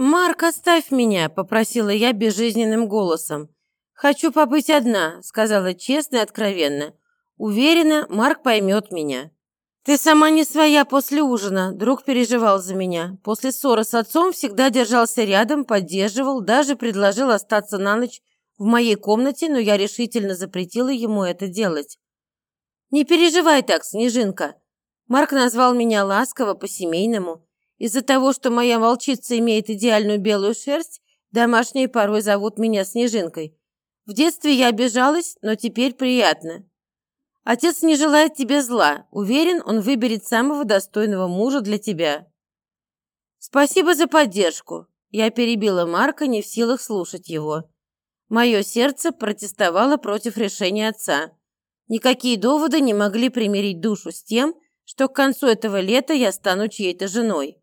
«Марк, оставь меня», – попросила я безжизненным голосом. «Хочу побыть одна», – сказала честно и откровенно. Уверена, Марк поймет меня. «Ты сама не своя после ужина», – друг переживал за меня. После ссоры с отцом всегда держался рядом, поддерживал, даже предложил остаться на ночь в моей комнате, но я решительно запретила ему это делать. «Не переживай так, Снежинка». Марк назвал меня ласково, по-семейному. Из-за того, что моя волчица имеет идеальную белую шерсть, домашние порой зовут меня Снежинкой. В детстве я обижалась, но теперь приятно. Отец не желает тебе зла. Уверен, он выберет самого достойного мужа для тебя. Спасибо за поддержку. Я перебила Марка, не в силах слушать его. Мое сердце протестовало против решения отца. Никакие доводы не могли примирить душу с тем, что к концу этого лета я стану чьей-то женой.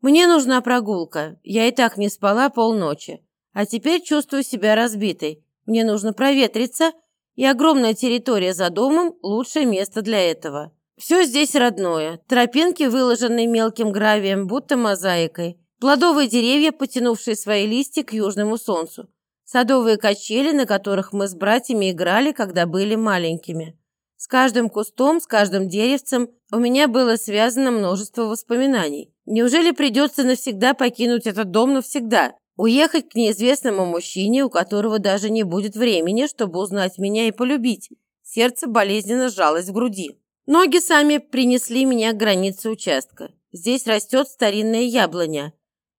Мне нужна прогулка. Я и так не спала полночи. А теперь чувствую себя разбитой. Мне нужно проветриться и огромная территория за домом – лучшее место для этого. Все здесь родное. Тропинки, выложенные мелким гравием, будто мозаикой. Плодовые деревья, потянувшие свои листья к южному солнцу. Садовые качели, на которых мы с братьями играли, когда были маленькими. С каждым кустом, с каждым деревцем у меня было связано множество воспоминаний. Неужели придется навсегда покинуть этот дом навсегда? Уехать к неизвестному мужчине, у которого даже не будет времени, чтобы узнать меня и полюбить. Сердце болезненно сжалось в груди. Ноги сами принесли меня к границе участка. Здесь растет старинная яблоня.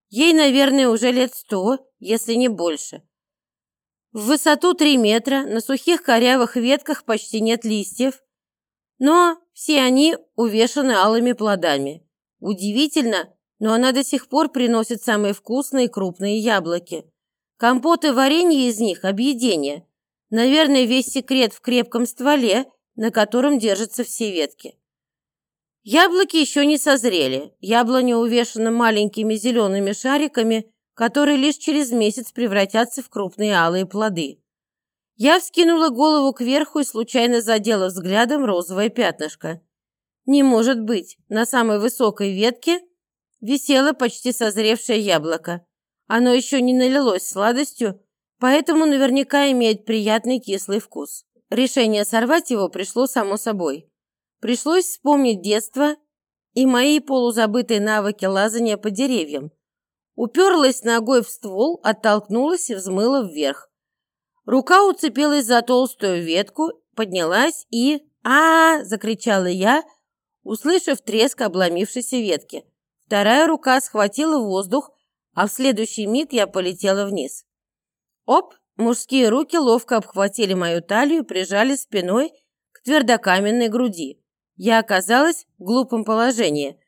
Ей, наверное, уже лет сто, если не больше. В высоту три метра, на сухих корявых ветках почти нет листьев, но все они увешаны алыми плодами. Удивительно, но она до сих пор приносит самые вкусные крупные яблоки. Компот и варенье из них – объедение. Наверное, весь секрет в крепком стволе, на котором держатся все ветки. Яблоки еще не созрели. Яблоня увешана маленькими зелеными шариками, которые лишь через месяц превратятся в крупные алые плоды. Я вскинула голову кверху и случайно задела взглядом розовое пятнышко. Не может быть, на самой высокой ветке висело почти созревшее яблоко. Оно еще не налилось сладостью, поэтому наверняка имеет приятный кислый вкус. Решение сорвать его пришло само собой. Пришлось вспомнить детство и мои полузабытые навыки лазания по деревьям. Уперлась ногой в ствол, оттолкнулась и взмыла вверх. Рука уцепилась за толстую ветку, поднялась и... а, -а, -а закричала я, услышав треск обломившейся ветки. Вторая рука схватила воздух, а в следующий миг я полетела вниз. Оп! Мужские руки ловко обхватили мою талию и прижали спиной к твердокаменной груди. Я оказалась в глупом положении.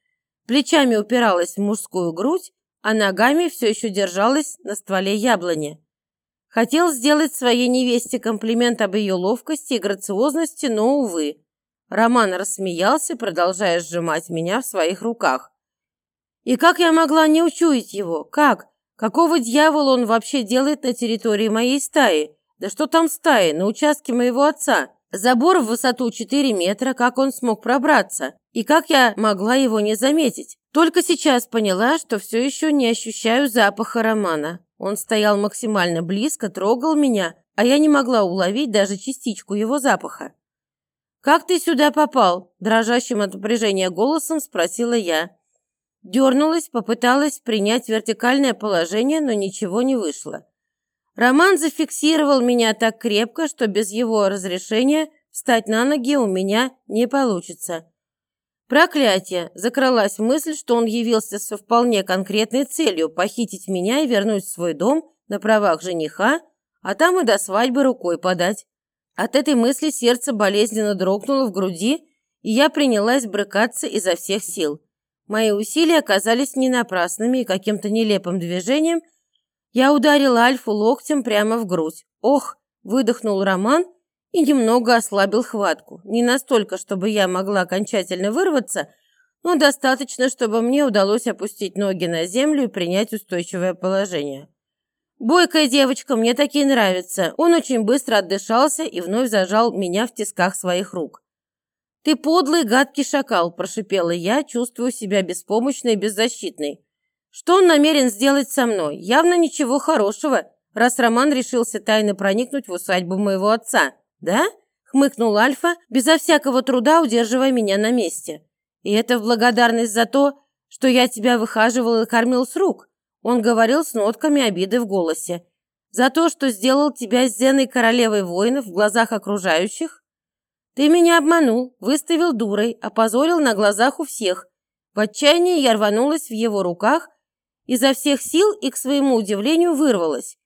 Плечами упиралась в мужскую грудь, а ногами все еще держалась на стволе яблони. Хотел сделать своей невесте комплимент об ее ловкости и грациозности, но, увы. Роман рассмеялся, продолжая сжимать меня в своих руках. И как я могла не учуять его? Как? Какого дьявола он вообще делает на территории моей стаи? Да что там стаи? На участке моего отца. Забор в высоту 4 метра, как он смог пробраться? И как я могла его не заметить? Только сейчас поняла, что все еще не ощущаю запаха Романа. Он стоял максимально близко, трогал меня, а я не могла уловить даже частичку его запаха. «Как ты сюда попал?» – дрожащим от напряжения голосом спросила я. Дернулась, попыталась принять вертикальное положение, но ничего не вышло. Роман зафиксировал меня так крепко, что без его разрешения встать на ноги у меня не получится. Проклятие! Закралась мысль, что он явился со вполне конкретной целью похитить меня и вернуть в свой дом на правах жениха, а там и до свадьбы рукой подать. От этой мысли сердце болезненно дрогнуло в груди, и я принялась брыкаться изо всех сил. Мои усилия оказались не напрасными, и каким-то нелепым движением я ударила Альфу локтем прямо в грудь. «Ох!» – выдохнул Роман и немного ослабил хватку. Не настолько, чтобы я могла окончательно вырваться, но достаточно, чтобы мне удалось опустить ноги на землю и принять устойчивое положение. «Бойкая девочка, мне такие нравятся». Он очень быстро отдышался и вновь зажал меня в тисках своих рук. «Ты подлый, гадкий шакал», – прошипела я, чувствую себя беспомощной и беззащитной. Что он намерен сделать со мной? Явно ничего хорошего, раз Роман решился тайно проникнуть в усадьбу моего отца. Да? Хмыкнул Альфа, безо всякого труда удерживая меня на месте. И это в благодарность за то, что я тебя выхаживал и кормил с рук. Он говорил с нотками обиды в голосе. За то, что сделал тебя зеной королевой воинов в глазах окружающих? Ты меня обманул, выставил дурой, опозорил на глазах у всех. В отчаянии я рванулась в его руках изо всех сил и, к своему удивлению, вырвалась.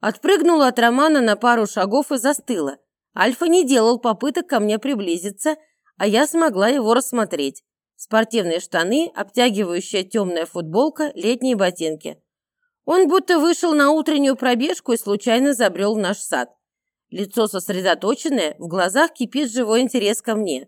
Отпрыгнула от Романа на пару шагов и застыла. Альфа не делал попыток ко мне приблизиться, а я смогла его рассмотреть. Спортивные штаны, обтягивающая темная футболка, летние ботинки. Он будто вышел на утреннюю пробежку и случайно забрел в наш сад. Лицо сосредоточенное, в глазах кипит живой интерес ко мне.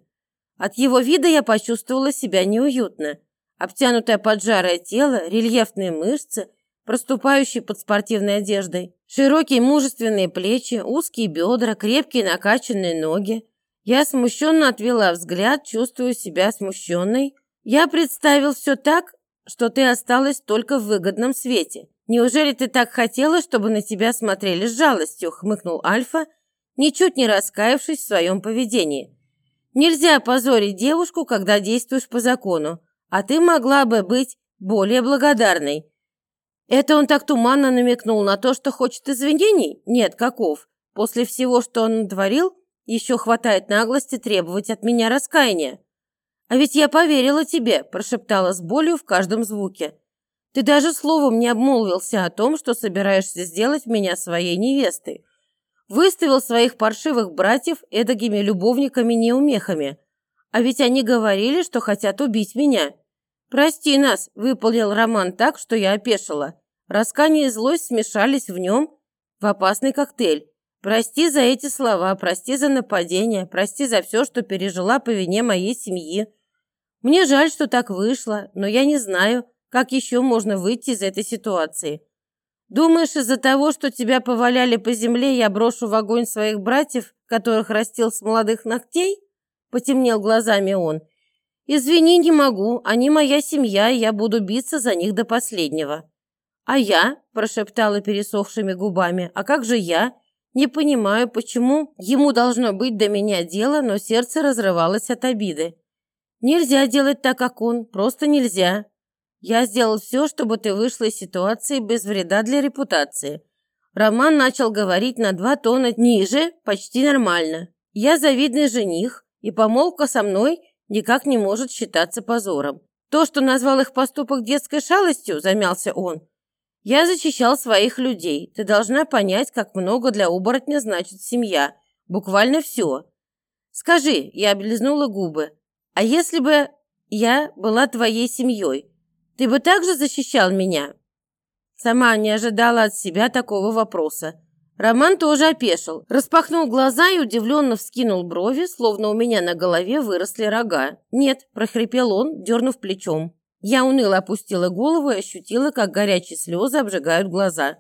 От его вида я почувствовала себя неуютно. Обтянутое поджарое тело, рельефные мышцы, проступающие под спортивной одеждой, широкие мужественные плечи, узкие бедра, крепкие накачанные ноги. Я смущенно отвела взгляд, чувствуя себя смущенной. Я представил все так, что ты осталась только в выгодном свете. Неужели ты так хотела, чтобы на тебя смотрели с жалостью?» – хмыкнул Альфа, ничуть не раскаявшись в своем поведении. «Нельзя позорить девушку, когда действуешь по закону а ты могла бы быть более благодарной. Это он так туманно намекнул на то, что хочет извинений? Нет, каков. После всего, что он натворил, еще хватает наглости требовать от меня раскаяния. А ведь я поверила тебе, прошептала с болью в каждом звуке. Ты даже словом не обмолвился о том, что собираешься сделать меня своей невестой. Выставил своих паршивых братьев эдакими любовниками-неумехами. А ведь они говорили, что хотят убить меня. «Прости нас», – выпалил Роман так, что я опешила. Раскание и злость смешались в нем в опасный коктейль. «Прости за эти слова, прости за нападение, прости за все, что пережила по вине моей семьи. Мне жаль, что так вышло, но я не знаю, как еще можно выйти из этой ситуации. Думаешь, из-за того, что тебя поваляли по земле, я брошу в огонь своих братьев, которых растил с молодых ногтей?» Потемнел глазами он. «Извини, не могу. Они моя семья, и я буду биться за них до последнего». «А я?» – прошептала пересохшими губами. «А как же я? Не понимаю, почему ему должно быть до меня дело, но сердце разрывалось от обиды. Нельзя делать так, как он. Просто нельзя. Я сделал все, чтобы ты вышла из ситуации без вреда для репутации». Роман начал говорить на два тона ниже, почти нормально. «Я завидный жених, и помолвка со мной – никак не может считаться позором. То, что назвал их поступок детской шалостью, замялся он. Я защищал своих людей. Ты должна понять, как много для оборотня значит семья. Буквально все. Скажи, я облизнула губы. А если бы я была твоей семьей, ты бы также защищал меня? Сама не ожидала от себя такого вопроса. Роман тоже опешил, распахнул глаза и удивленно вскинул брови, словно у меня на голове выросли рога. «Нет», – прохрипел он, дернув плечом. Я уныло опустила голову и ощутила, как горячие слезы обжигают глаза.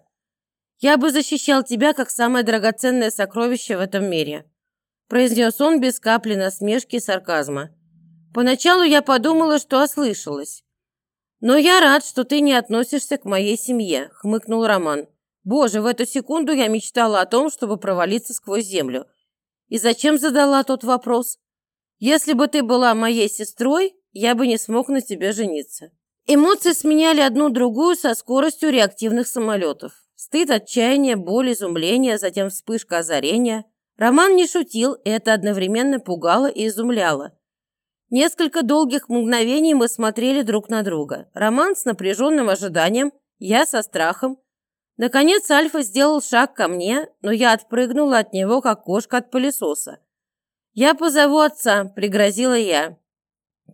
«Я бы защищал тебя, как самое драгоценное сокровище в этом мире», – произнес он без капли насмешки и сарказма. «Поначалу я подумала, что ослышалась. Но я рад, что ты не относишься к моей семье», – хмыкнул Роман. Боже, в эту секунду я мечтала о том, чтобы провалиться сквозь землю. И зачем задала тот вопрос? Если бы ты была моей сестрой, я бы не смог на тебе жениться. Эмоции сменяли одну другую со скоростью реактивных самолетов. Стыд, отчаяние, боль, изумление, затем вспышка озарения. Роман не шутил, и это одновременно пугало и изумляло. Несколько долгих мгновений мы смотрели друг на друга. Роман с напряженным ожиданием, я со страхом, Наконец Альфа сделал шаг ко мне, но я отпрыгнула от него, как кошка от пылесоса. «Я позову отца», – пригрозила я.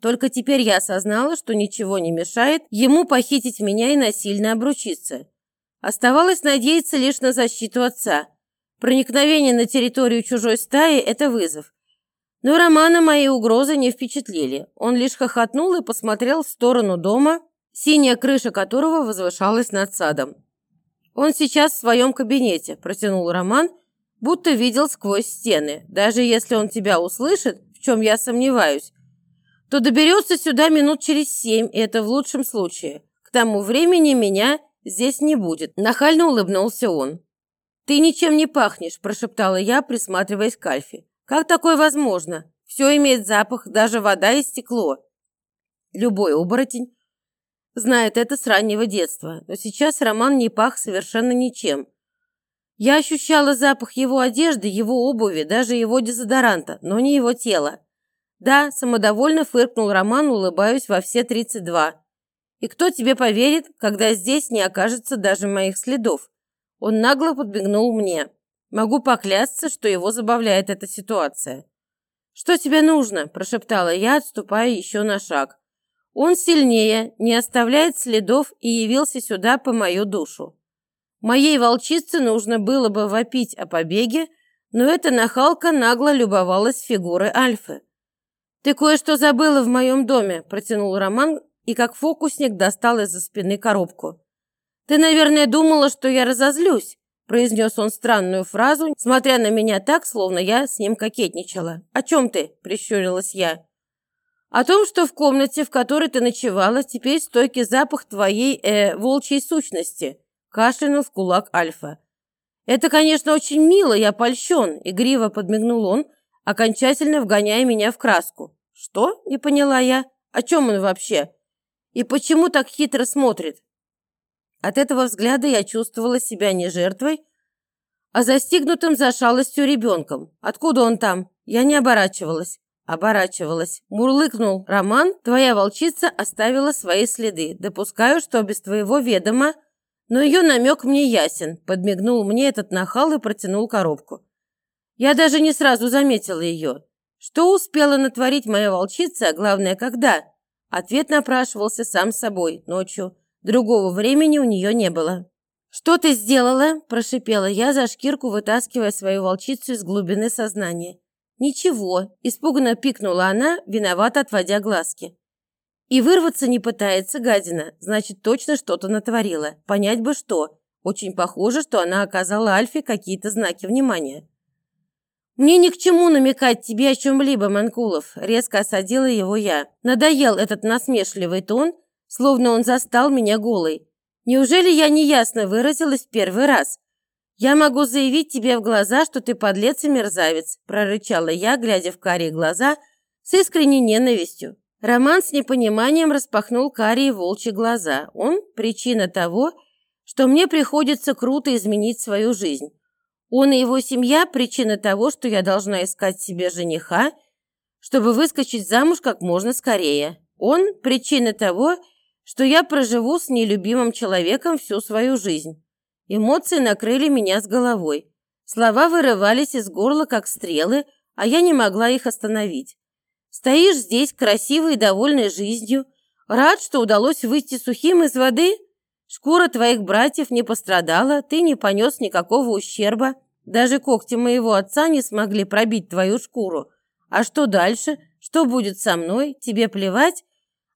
Только теперь я осознала, что ничего не мешает ему похитить меня и насильно обручиться. Оставалось надеяться лишь на защиту отца. Проникновение на территорию чужой стаи – это вызов. Но Романа мои угрозы не впечатлили. Он лишь хохотнул и посмотрел в сторону дома, синяя крыша которого возвышалась над садом. «Он сейчас в своем кабинете», – протянул Роман, будто видел сквозь стены. «Даже если он тебя услышит, в чем я сомневаюсь, то доберется сюда минут через семь, и это в лучшем случае. К тому времени меня здесь не будет. Нахально улыбнулся он. Ты ничем не пахнешь, прошептала я, присматриваясь к Альфе. Как такое возможно? Все имеет запах, даже вода и стекло. Любой оборотень знает это с раннего детства, но сейчас Роман не пах совершенно ничем. Я ощущала запах его одежды, его обуви, даже его дезодоранта, но не его тела. Да, самодовольно фыркнул Роман, улыбаясь во все 32. И кто тебе поверит, когда здесь не окажется даже моих следов? Он нагло подбегнул мне. Могу поклясться, что его забавляет эта ситуация. «Что тебе нужно?» – прошептала я, отступая еще на шаг. Он сильнее, не оставляет следов и явился сюда по мою душу. Моей волчице нужно было бы вопить о побеге, но эта нахалка нагло любовалась фигурой Альфы. «Ты кое-что забыла в моем доме», – протянул Роман и как фокусник достал из-за спины коробку. «Ты, наверное, думала, что я разозлюсь», – произнес он странную фразу, смотря на меня так, словно я с ним кокетничала. «О чем ты?» – прищурилась я. «О том, что в комнате, в которой ты ночевала, теперь стойкий запах твоей, э, волчьей сущности», Кашлянул в кулак Альфа. «Это, конечно, очень мило, я польщен», – игриво подмигнул он, окончательно вгоняя меня в краску. «Что?» – не поняла я. «О чем он вообще? И почему так хитро смотрит?» От этого взгляда я чувствовала себя не жертвой, а застигнутым за шалостью ребенком. Откуда он там? Я не оборачивалась. Оборачивалась. Мурлыкнул Роман, твоя волчица оставила свои следы. Допускаю, что без твоего ведома но ее намек мне ясен. Подмигнул мне этот нахал и протянул коробку. Я даже не сразу заметила ее. Что успела натворить моя волчица, а главное, когда? Ответ напрашивался сам собой, ночью. Другого времени у нее не было. «Что ты сделала?» – прошипела я за шкирку, вытаскивая свою волчицу из глубины сознания. «Ничего», – испуганно пикнула она, виновато отводя глазки. И вырваться не пытается гадина, значит, точно что-то натворила. Понять бы что. Очень похоже, что она оказала Альфе какие-то знаки внимания. «Мне ни к чему намекать тебе о чем-либо, Манкулов», – резко осадила его я. Надоел этот насмешливый тон, словно он застал меня голой. «Неужели я неясно выразилась в первый раз?» «Я могу заявить тебе в глаза, что ты подлец и мерзавец», – прорычала я, глядя в карие глаза с искренней ненавистью. Роман с непониманием распахнул карие волчьи глаза. Он – причина того, что мне приходится круто изменить свою жизнь. Он и его семья – причина того, что я должна искать себе жениха, чтобы выскочить замуж как можно скорее. Он – причина того, что я проживу с нелюбимым человеком всю свою жизнь. Эмоции накрыли меня с головой. Слова вырывались из горла, как стрелы, а я не могла их остановить. Стоишь здесь, красивый и довольный жизнью, рад, что удалось выйти сухим из воды? Шкура твоих братьев не пострадала, ты не понес никакого ущерба. Даже когти моего отца не смогли пробить твою шкуру. А что дальше? Что будет со мной? Тебе плевать?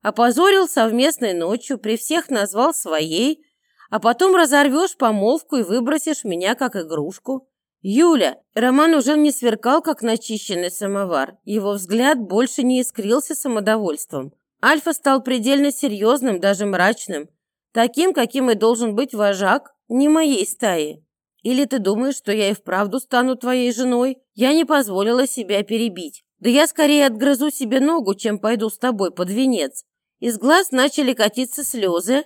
Опозорил совместной ночью, при всех назвал своей, а потом разорвешь помолвку и выбросишь меня как игрушку. «Юля!» Роман уже не сверкал, как начищенный самовар. Его взгляд больше не искрился самодовольством. Альфа стал предельно серьезным, даже мрачным. Таким, каким и должен быть вожак не моей стаи. Или ты думаешь, что я и вправду стану твоей женой? Я не позволила себя перебить. Да я скорее отгрызу себе ногу, чем пойду с тобой под венец. Из глаз начали катиться слезы,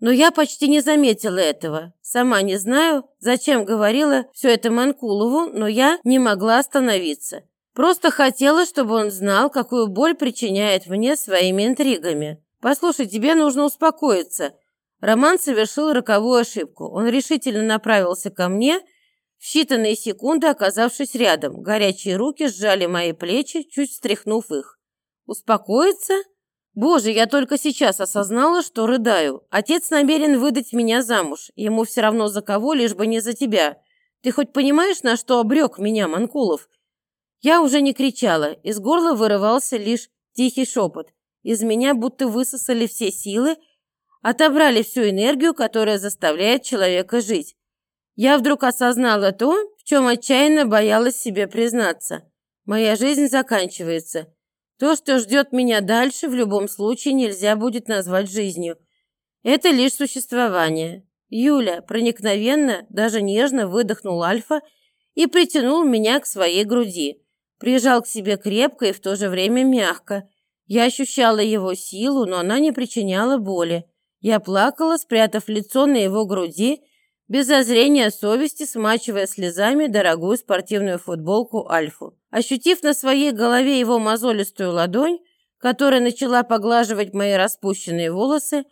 но я почти не заметила этого. Сама не знаю, зачем говорила все это Манкулову, но я не могла остановиться. Просто хотела, чтобы он знал, какую боль причиняет мне своими интригами. «Послушай, тебе нужно успокоиться». Роман совершил роковую ошибку. Он решительно направился ко мне, в считанные секунды оказавшись рядом. Горячие руки сжали мои плечи, чуть встряхнув их. «Успокоиться?» Боже, я только сейчас осознала, что рыдаю. Отец намерен выдать меня замуж. Ему все равно за кого, лишь бы не за тебя. Ты хоть понимаешь, на что обрек меня Манкулов? Я уже не кричала. Из горла вырывался лишь тихий шепот. Из меня будто высосали все силы, отобрали всю энергию, которая заставляет человека жить. Я вдруг осознала то, в чем отчаянно боялась себе признаться. Моя жизнь заканчивается. То, что ждет меня дальше, в любом случае нельзя будет назвать жизнью. Это лишь существование. Юля проникновенно, даже нежно выдохнул Альфа и притянул меня к своей груди. Прижал к себе крепко и в то же время мягко. Я ощущала его силу, но она не причиняла боли. Я плакала, спрятав лицо на его груди, без зазрения совести смачивая слезами дорогую спортивную футболку Альфу. Ощутив на своей голове его мозолистую ладонь, которая начала поглаживать мои распущенные волосы,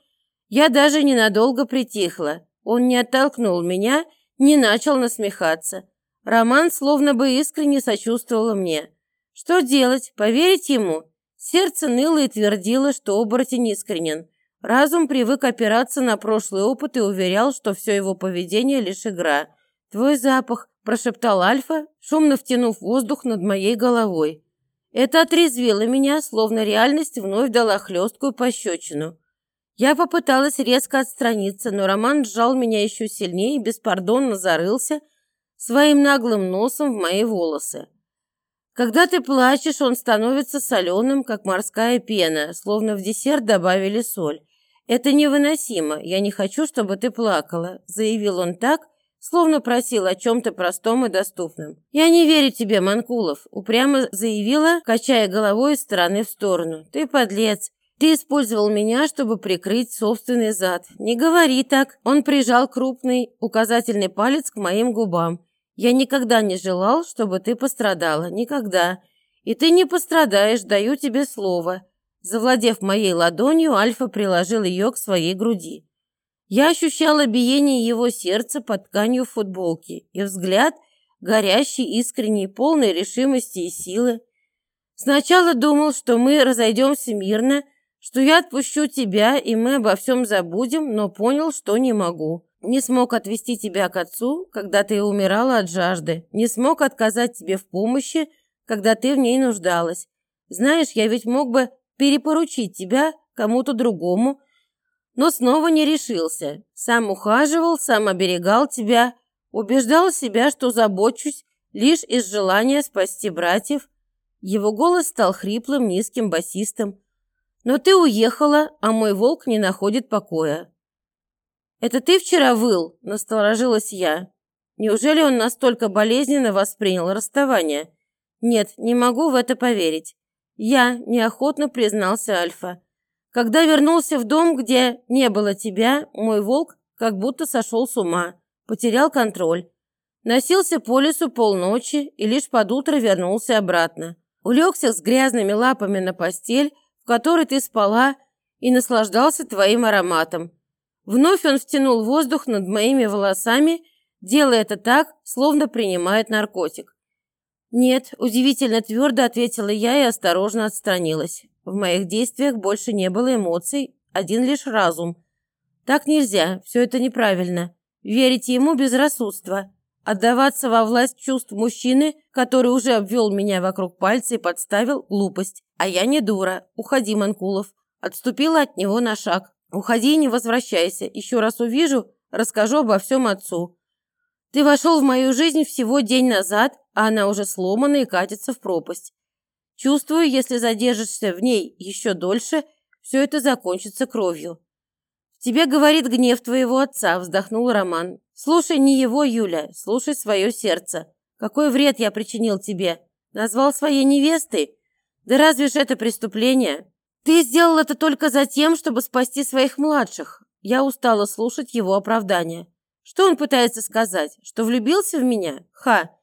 я даже ненадолго притихла. Он не оттолкнул меня, не начал насмехаться. Роман словно бы искренне сочувствовал мне. Что делать? Поверить ему? Сердце ныло и твердило, что оборотень искренен. Разум привык опираться на прошлый опыт и уверял, что все его поведение лишь игра. «Твой запах», – прошептал Альфа, шумно втянув воздух над моей головой. Это отрезвило меня, словно реальность вновь дала хлесткую пощечину. Я попыталась резко отстраниться, но Роман сжал меня еще сильнее и беспардонно зарылся своим наглым носом в мои волосы. Когда ты плачешь, он становится соленым, как морская пена, словно в десерт добавили соль. Это невыносимо, я не хочу, чтобы ты плакала, заявил он так, словно просил о чем-то простом и доступном. «Я не верю тебе, Манкулов», – упрямо заявила, качая головой из стороны в сторону. «Ты подлец. Ты использовал меня, чтобы прикрыть собственный зад. Не говори так. Он прижал крупный указательный палец к моим губам. Я никогда не желал, чтобы ты пострадала. Никогда. И ты не пострадаешь, даю тебе слово. Завладев моей ладонью, Альфа приложил ее к своей груди. Я ощущала биение его сердца под тканью футболки и взгляд, горящий, искренний, полной решимости и силы. Сначала думал, что мы разойдемся мирно, что я отпущу тебя, и мы обо всем забудем, но понял, что не могу. Не смог отвести тебя к отцу, когда ты умирала от жажды. Не смог отказать тебе в помощи, когда ты в ней нуждалась. Знаешь, я ведь мог бы перепоручить тебя кому-то другому, но снова не решился. Сам ухаживал, сам оберегал тебя, убеждал себя, что забочусь лишь из желания спасти братьев. Его голос стал хриплым, низким, басистым. Но ты уехала, а мой волк не находит покоя. Это ты вчера выл, насторожилась я. Неужели он настолько болезненно воспринял расставание? Нет, не могу в это поверить. Я неохотно признался Альфа. Когда вернулся в дом, где не было тебя, мой волк как будто сошел с ума, потерял контроль. Носился по лесу полночи и лишь под утро вернулся обратно. Улегся с грязными лапами на постель, в которой ты спала, и наслаждался твоим ароматом. Вновь он втянул воздух над моими волосами, делая это так, словно принимает наркотик. «Нет», – удивительно твердо ответила я и осторожно отстранилась. В моих действиях больше не было эмоций, один лишь разум. Так нельзя, все это неправильно. Верить ему безрассудство. Отдаваться во власть чувств мужчины, который уже обвел меня вокруг пальца и подставил глупость. А я не дура. Уходи, Манкулов. Отступила от него на шаг. Уходи и не возвращайся. Еще раз увижу, расскажу обо всем отцу. Ты вошел в мою жизнь всего день назад, а она уже сломана и катится в пропасть. Чувствую, если задержишься в ней еще дольше, все это закончится кровью. В тебе говорит гнев твоего отца, вздохнул Роман. Слушай не его, Юля, слушай свое сердце. Какой вред я причинил тебе? Назвал своей невестой? Да разве ж это преступление? Ты сделал это только за тем, чтобы спасти своих младших. Я устала слушать его оправдания. Что он пытается сказать? Что влюбился в меня? Ха!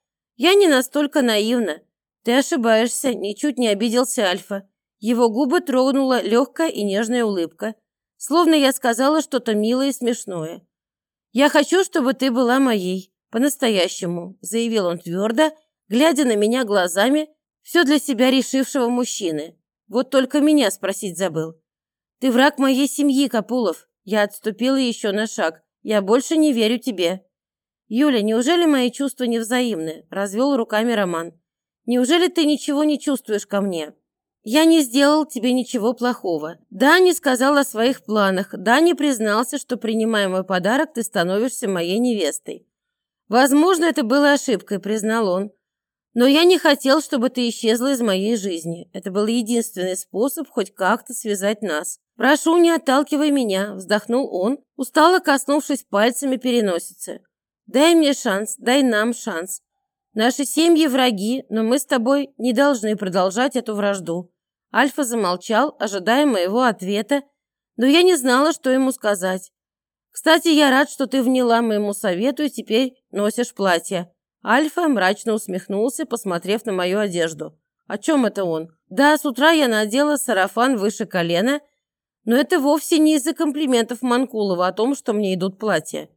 Я не настолько наивна. Ты ошибаешься, ничуть не обиделся Альфа. Его губы тронула легкая и нежная улыбка, словно я сказала что-то милое и смешное. «Я хочу, чтобы ты была моей. По-настоящему», – заявил он твердо, глядя на меня глазами, все для себя решившего мужчины. Вот только меня спросить забыл. «Ты враг моей семьи, Капулов». Я отступила еще на шаг. «Я больше не верю тебе». «Юля, неужели мои чувства невзаимны?» – развел руками Роман. «Неужели ты ничего не чувствуешь ко мне?» Я не сделал тебе ничего плохого. Да, не сказал о своих планах. Да, не признался, что, принимая мой подарок, ты становишься моей невестой. Возможно, это было ошибкой, признал он. Но я не хотел, чтобы ты исчезла из моей жизни. Это был единственный способ хоть как-то связать нас. «Прошу, не отталкивай меня», – вздохнул он, устало коснувшись пальцами переносицы. «Дай мне шанс, дай нам шанс. Наши семьи враги, но мы с тобой не должны продолжать эту вражду». Альфа замолчал, ожидая моего ответа, но я не знала, что ему сказать. «Кстати, я рад, что ты вняла моему совету и теперь носишь платье». Альфа мрачно усмехнулся, посмотрев на мою одежду. «О чем это он?» «Да, с утра я надела сарафан выше колена», но это вовсе не из-за комплиментов Манкулова о том, что мне идут платья.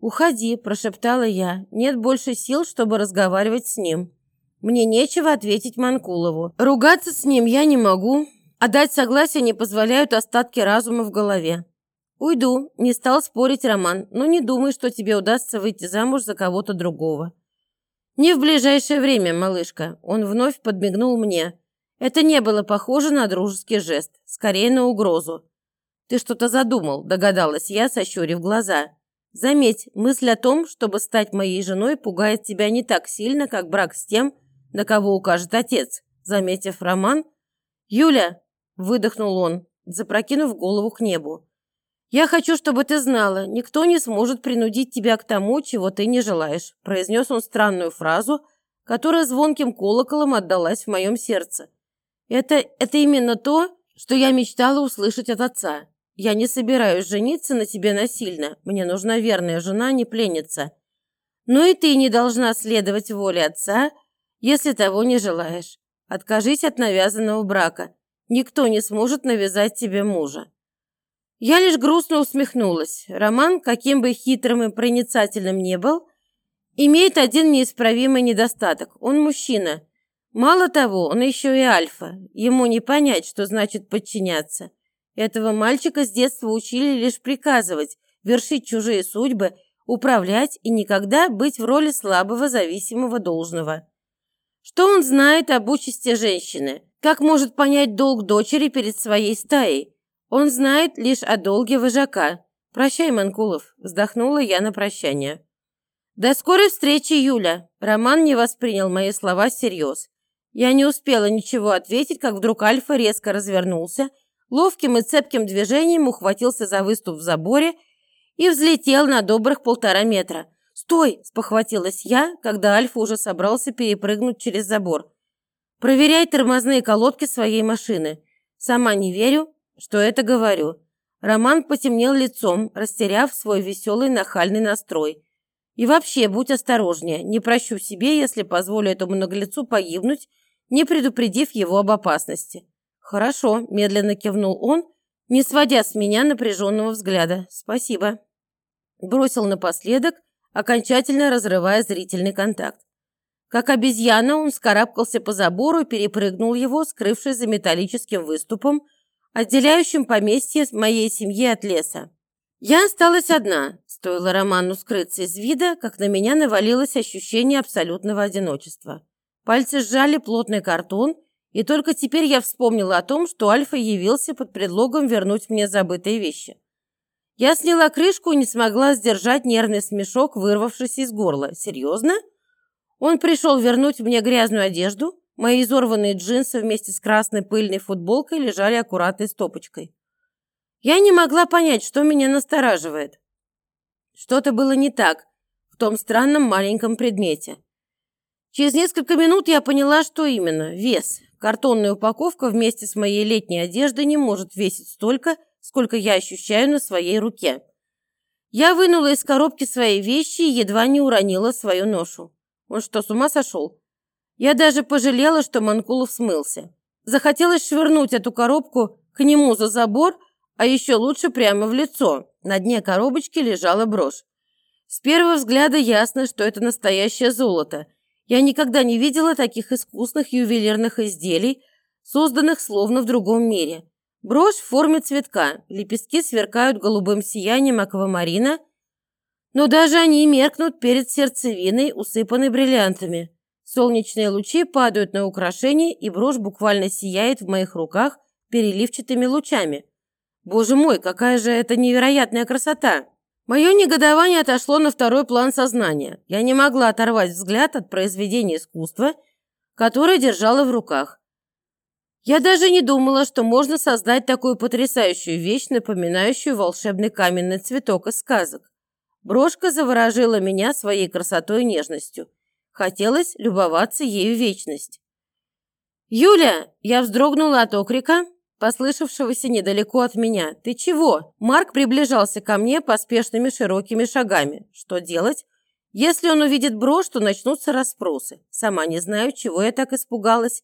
«Уходи», – прошептала я. «Нет больше сил, чтобы разговаривать с ним». Мне нечего ответить Манкулову. Ругаться с ним я не могу, а дать согласие не позволяют остатки разума в голове. «Уйду», – не стал спорить Роман, «но не думай, что тебе удастся выйти замуж за кого-то другого». «Не в ближайшее время, малышка», – он вновь подмигнул мне. Это не было похоже на дружеский жест, скорее на угрозу. «Ты что-то задумал», – догадалась я, сощурив глаза. «Заметь, мысль о том, чтобы стать моей женой, пугает тебя не так сильно, как брак с тем, на кого укажет отец», – заметив Роман. «Юля», – выдохнул он, запрокинув голову к небу. «Я хочу, чтобы ты знала, никто не сможет принудить тебя к тому, чего ты не желаешь», – произнес он странную фразу, которая звонким колоколом отдалась в моем сердце. Это, это именно то, что я мечтала услышать от отца. Я не собираюсь жениться на тебе насильно. Мне нужна верная жена, а не пленница. Но и ты не должна следовать воле отца, если того не желаешь. Откажись от навязанного брака. Никто не сможет навязать тебе мужа. Я лишь грустно усмехнулась. Роман, каким бы хитрым и проницательным не был, имеет один неисправимый недостаток. Он мужчина – Мало того, он еще и альфа. Ему не понять, что значит подчиняться. Этого мальчика с детства учили лишь приказывать, вершить чужие судьбы, управлять и никогда быть в роли слабого зависимого должного. Что он знает об участи женщины? Как может понять долг дочери перед своей стаей? Он знает лишь о долге вожака. «Прощай, Манкулов», – вздохнула я на прощание. «До скорой встречи, Юля!» Роман не воспринял мои слова всерьез. Я не успела ничего ответить, как вдруг Альфа резко развернулся, ловким и цепким движением ухватился за выступ в заборе и взлетел на добрых полтора метра. «Стой!» – спохватилась я, когда Альфа уже собрался перепрыгнуть через забор. «Проверяй тормозные колодки своей машины. Сама не верю, что это говорю». Роман потемнел лицом, растеряв свой веселый нахальный настрой. «И вообще, будь осторожнее. Не прощу себе, если позволю этому наглецу погибнуть не предупредив его об опасности. «Хорошо», – медленно кивнул он, не сводя с меня напряженного взгляда. «Спасибо». Бросил напоследок, окончательно разрывая зрительный контакт. Как обезьяна, он скарабкался по забору и перепрыгнул его, скрывшись за металлическим выступом, отделяющим поместье моей семьи от леса. Я осталась одна. Стоило Роману скрыться из вида, как на меня навалилось ощущение абсолютного одиночества. Пальцы сжали плотный картон, и только теперь я вспомнила о том, что Альфа явился под предлогом вернуть мне забытые вещи. Я сняла крышку и не смогла сдержать нервный смешок, вырвавшийся из горла. Серьезно? Он пришел вернуть мне грязную одежду? Мои изорванные джинсы вместе с красной пыльной футболкой лежали аккуратной стопочкой. Я не могла понять, что меня настораживает. Что-то было не так в том странном маленьком предмете. Через несколько минут я поняла, что именно. Вес. Картонная упаковка вместе с моей летней одеждой не может весить столько, сколько я ощущаю на своей руке. Я вынула из коробки свои вещи и едва не уронила свою ношу. Он что, с ума сошел? Я даже пожалела, что Манкулов смылся. Захотелось швырнуть эту коробку к нему за забор, а еще лучше прямо в лицо. На дне коробочки лежала брошь. С первого взгляда ясно, что это настоящее золото – я никогда не видела таких искусных ювелирных изделий, созданных словно в другом мире. Брошь в форме цветка, лепестки сверкают голубым сиянием аквамарина, но даже они меркнут перед сердцевиной, усыпанной бриллиантами. Солнечные лучи падают на украшение, и брошь буквально сияет в моих руках переливчатыми лучами. Боже мой, какая же это невероятная красота! Мое негодование отошло на второй план сознания. Я не могла оторвать взгляд от произведения искусства, которое держала в руках. Я даже не думала, что можно создать такую потрясающую вещь, напоминающую волшебный каменный цветок из сказок. Брошка заворожила меня своей красотой и нежностью. Хотелось любоваться ею вечность. «Юля!» – я вздрогнула от окрика, послышавшегося недалеко от меня. «Ты чего?» Марк приближался ко мне поспешными широкими шагами. Что делать? Если он увидит брошь, то начнутся расспросы. Сама не знаю, чего я так испугалась.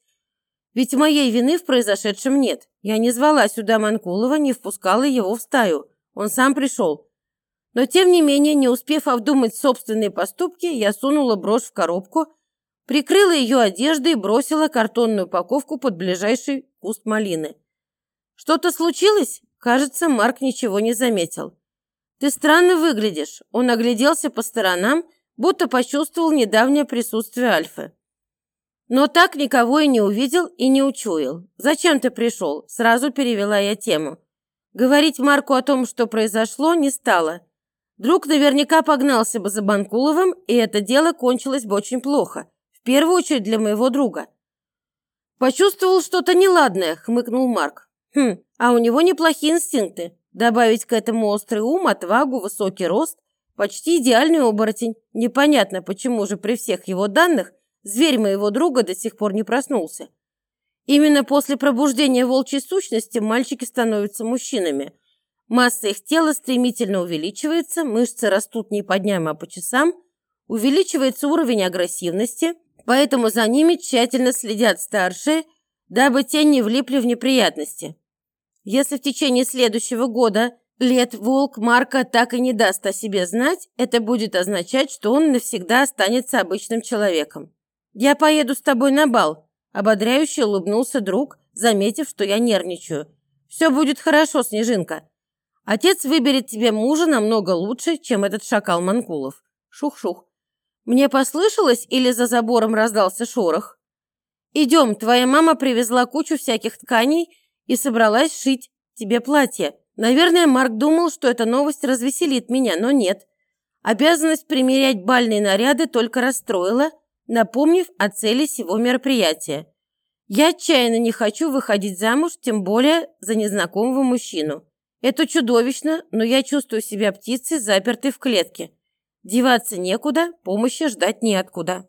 Ведь моей вины в произошедшем нет. Я не звала сюда Манкулова, не впускала его в стаю. Он сам пришел. Но, тем не менее, не успев обдумать собственные поступки, я сунула брошь в коробку, прикрыла ее одеждой и бросила картонную упаковку под ближайший куст малины. «Что-то случилось?» Кажется, Марк ничего не заметил. «Ты странно выглядишь». Он огляделся по сторонам будто почувствовал недавнее присутствие Альфы. Но так никого и не увидел и не учуял. «Зачем ты пришел?» – сразу перевела я тему. Говорить Марку о том, что произошло, не стало. Друг наверняка погнался бы за Банкуловым, и это дело кончилось бы очень плохо. В первую очередь для моего друга. «Почувствовал что-то неладное», – хмыкнул Марк. «Хм, а у него неплохие инстинкты. Добавить к этому острый ум, отвагу, высокий рост. Почти идеальный оборотень. Непонятно, почему же при всех его данных зверь моего друга до сих пор не проснулся. Именно после пробуждения волчьей сущности мальчики становятся мужчинами. Масса их тела стремительно увеличивается, мышцы растут не по дням, а по часам, увеличивается уровень агрессивности, поэтому за ними тщательно следят старшие, дабы те не влипли в неприятности. Если в течение следующего года лет волк Марка так и не даст о себе знать, это будет означать, что он навсегда останется обычным человеком. «Я поеду с тобой на бал», – ободряюще улыбнулся друг, заметив, что я нервничаю. «Все будет хорошо, Снежинка. Отец выберет тебе мужа намного лучше, чем этот шакал Манкулов. Шух-шух. Мне послышалось или за забором раздался шорох? Идем, твоя мама привезла кучу всяких тканей и собралась шить тебе платье. Наверное, Марк думал, что эта новость развеселит меня, но нет. Обязанность примерять бальные наряды только расстроила, напомнив о цели всего мероприятия. Я отчаянно не хочу выходить замуж, тем более за незнакомого мужчину. Это чудовищно, но я чувствую себя птицей, запертой в клетке. Деваться некуда, помощи ждать неоткуда.